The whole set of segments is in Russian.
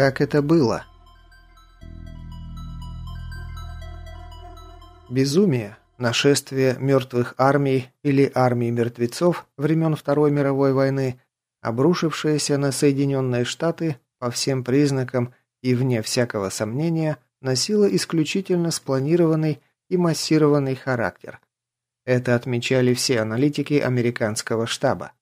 Как это было? Безумие, нашествие мертвых армий или армий мертвецов времен Второй мировой войны, обрушившееся на Соединенные Штаты по всем признакам и вне всякого сомнения, носило исключительно спланированный и массированный характер. Это отмечали все аналитики американского штаба.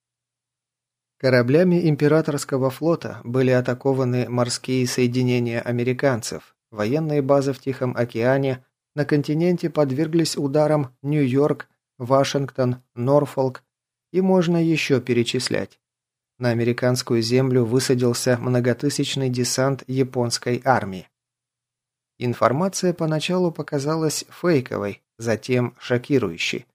Кораблями императорского флота были атакованы морские соединения американцев, военные базы в Тихом океане, на континенте подверглись ударам Нью-Йорк, Вашингтон, Норфолк и можно еще перечислять. На американскую землю высадился многотысячный десант японской армии. Информация поначалу показалась фейковой, затем шокирующей.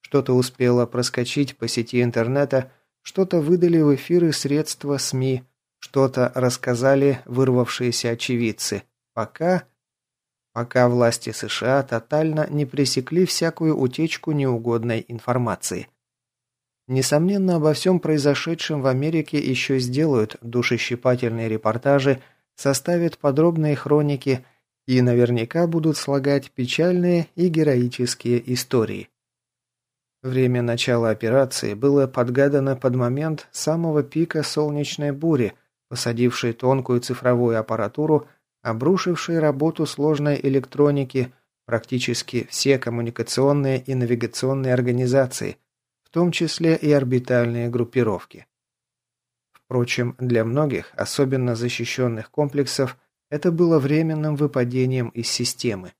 Что-то успело проскочить по сети интернета, что-то выдали в эфиры средства СМИ, что-то рассказали вырвавшиеся очевидцы, пока... Пока власти США тотально не пресекли всякую утечку неугодной информации. Несомненно, обо всем произошедшем в Америке еще сделают душещипательные репортажи, составят подробные хроники и наверняка будут слагать печальные и героические истории. Время начала операции было подгадано под момент самого пика солнечной бури, посадившей тонкую цифровую аппаратуру, обрушившей работу сложной электроники, практически все коммуникационные и навигационные организации, в том числе и орбитальные группировки. Впрочем, для многих, особенно защищенных комплексов, это было временным выпадением из системы.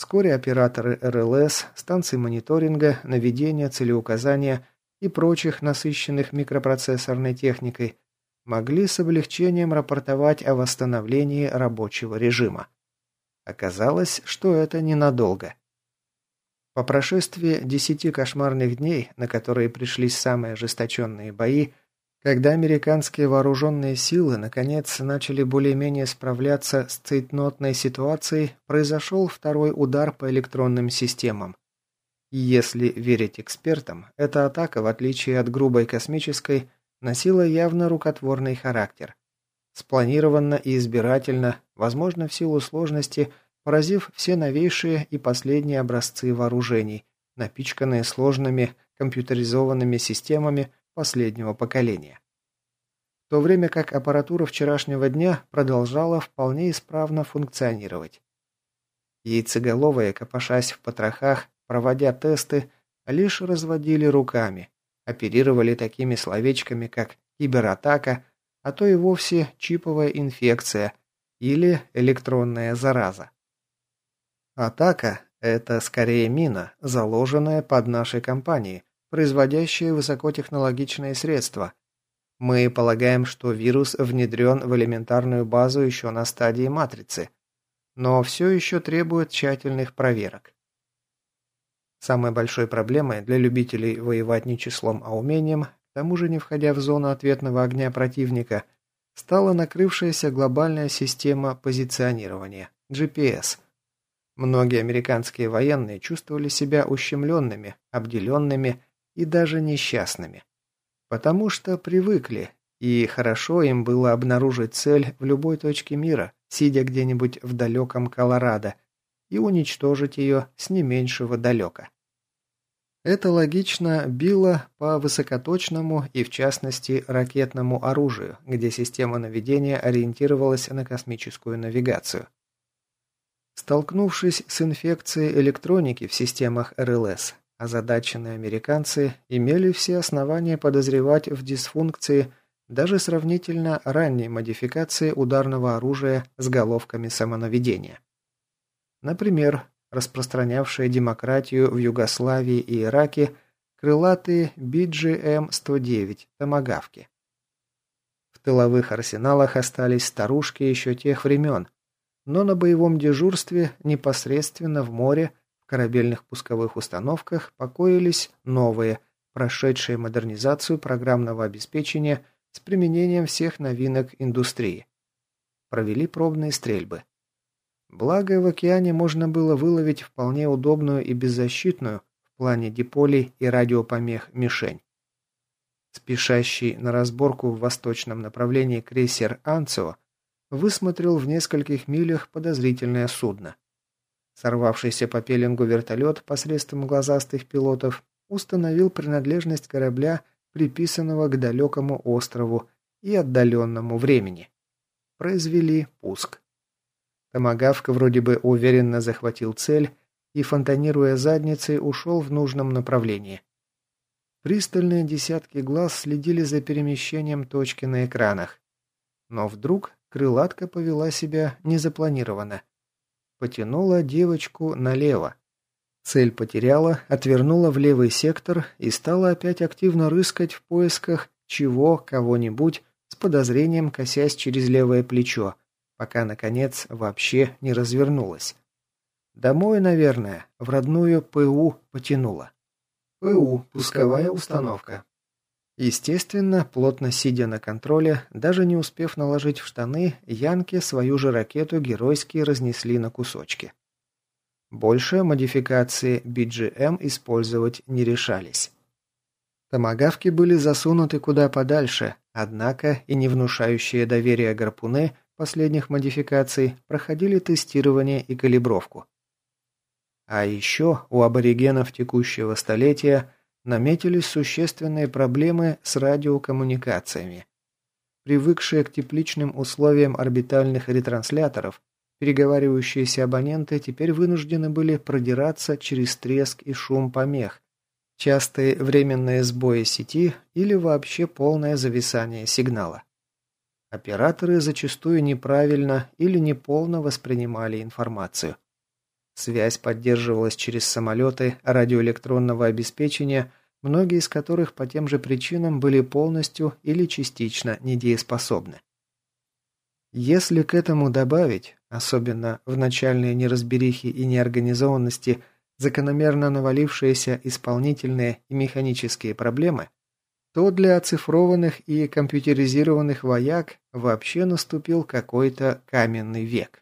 Вскоре операторы РЛС, станции мониторинга, наведения, целеуказания и прочих насыщенных микропроцессорной техникой могли с облегчением рапортовать о восстановлении рабочего режима. Оказалось, что это ненадолго. По прошествии десяти кошмарных дней, на которые пришлись самые ожесточенные бои, когда американские вооруженные силы наконец начали более-менее справляться с цейтнотной ситуацией, произошел второй удар по электронным системам. Если верить экспертам, эта атака, в отличие от грубой космической, носила явно рукотворный характер. Спланированно и избирательно, возможно в силу сложности, поразив все новейшие и последние образцы вооружений, напичканные сложными компьютеризованными системами, последнего поколения. В то время как аппаратура вчерашнего дня продолжала вполне исправно функционировать. Яйцеголовые, копошась в потрохах, проводя тесты, лишь разводили руками, оперировали такими словечками, как кибератака, а то и вовсе чиповая инфекция или электронная зараза. Атака – это скорее мина, заложенная под нашей компанией, производящие высокотехнологичные средства. Мы полагаем, что вирус внедрен в элементарную базу еще на стадии матрицы, но все еще требует тщательных проверок. Самой большой проблемой для любителей воевать не числом, а умением, к тому же не входя в зону ответного огня противника, стала накрывшаяся глобальная система позиционирования – GPS. Многие американские военные чувствовали себя ущемленными, обделенными и даже несчастными. Потому что привыкли, и хорошо им было обнаружить цель в любой точке мира, сидя где-нибудь в далеком Колорадо, и уничтожить ее с не меньшего далека. Это логично било по высокоточному и, в частности, ракетному оружию, где система наведения ориентировалась на космическую навигацию. Столкнувшись с инфекцией электроники в системах РЛС, Озадаченные американцы имели все основания подозревать в дисфункции даже сравнительно ранней модификации ударного оружия с головками самонаведения. Например, распространявшие демократию в Югославии и Ираке крылатые BGM-109 «Томагавки». В тыловых арсеналах остались старушки еще тех времен, но на боевом дежурстве непосредственно в море корабельных пусковых установках покоились новые, прошедшие модернизацию программного обеспечения с применением всех новинок индустрии. Провели пробные стрельбы. Благо, в океане можно было выловить вполне удобную и беззащитную в плане диполей и радиопомех мишень. Спешащий на разборку в восточном направлении крейсер «Анцио» высмотрел в нескольких милях подозрительное судно. Сорвавшийся по пеленгу вертолет посредством глазастых пилотов установил принадлежность корабля, приписанного к далекому острову и отдаленному времени. Произвели пуск. Томагавк вроде бы уверенно захватил цель и, фонтанируя задницей, ушел в нужном направлении. Пристальные десятки глаз следили за перемещением точки на экранах. Но вдруг крылатка повела себя незапланированно. Потянула девочку налево. Цель потеряла, отвернула в левый сектор и стала опять активно рыскать в поисках чего, кого-нибудь, с подозрением косясь через левое плечо, пока, наконец, вообще не развернулась. Домой, наверное, в родную ПУ потянула. ПУ – пусковая установка. Естественно, плотно сидя на контроле, даже не успев наложить в штаны, янки свою же ракету геройски разнесли на кусочки. Больше модификации BGM использовать не решались. Томагавки были засунуты куда подальше, однако и не внушающие доверия гарпуны последних модификаций проходили тестирование и калибровку. А еще у аборигенов текущего столетия наметились существенные проблемы с радиокоммуникациями. Привыкшие к тепличным условиям орбитальных ретрансляторов, переговаривающиеся абоненты теперь вынуждены были продираться через треск и шум помех, частые временные сбои сети или вообще полное зависание сигнала. Операторы зачастую неправильно или неполно воспринимали информацию. Связь поддерживалась через самолеты радиоэлектронного обеспечения, многие из которых по тем же причинам были полностью или частично недееспособны. Если к этому добавить, особенно в начальные неразберихи и неорганизованности, закономерно навалившиеся исполнительные и механические проблемы, то для оцифрованных и компьютеризированных вояк вообще наступил какой-то каменный век.